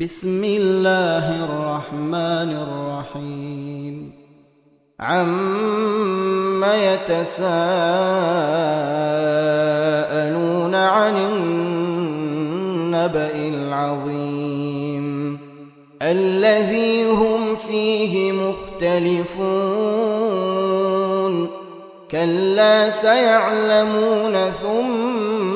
بسم الله الرحمن الرحيم. عم يتساءلون عن النبأ العظيم. الذي هم فيه مختلفون. كلا سيعلمون ثم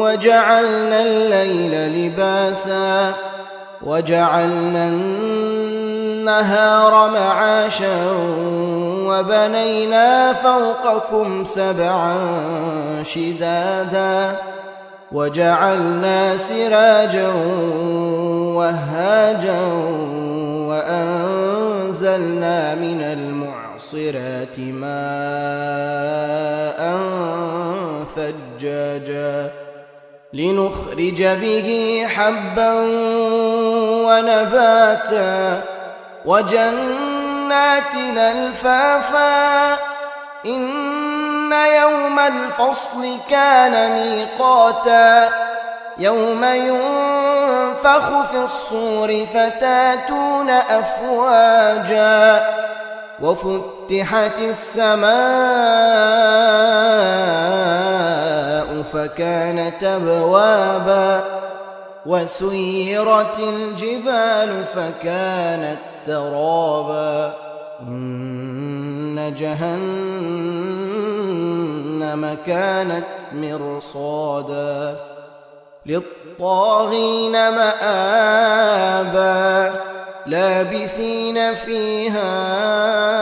وجعلنا الليل لباسا وجعلنا النهار معاشا وبنينا فوقكم سبعا شدادا وجعلنا سراجا وهاجا وأنزلنا من المعصرات ماء ثجاجا لنخرج به حبا ونباتا وجنات الفافا إن يوم الفصل كان ميقاتا يوم ينفخ في الصور فتاتون أفواجا وفتحت السماء فكانت أبوابا وسيرت الجبال فكانت سرابا إن جهنم كانت مرصادا للطاغين مآبا لابثين فيها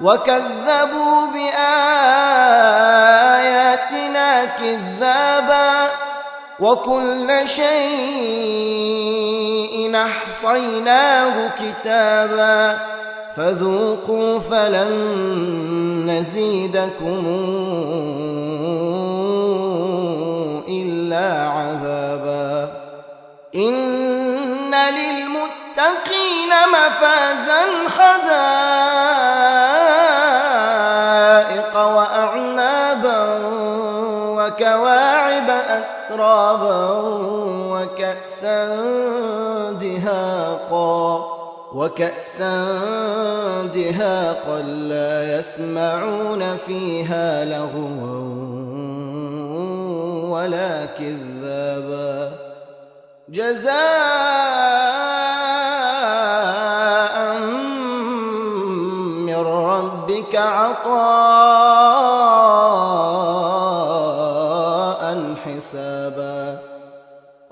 وكذبوا بآياتنا كذابا وكل شيء أحصيناه كتابا فذوقوا فلن نزيدكم إلا عذابا إن للمتقين مفازا حدائق وكواعب أترابا وكأسا دهاقا وكأسا دهاقا لا يسمعون فيها لغوا ولا كذابا جزاء من ربك عطاء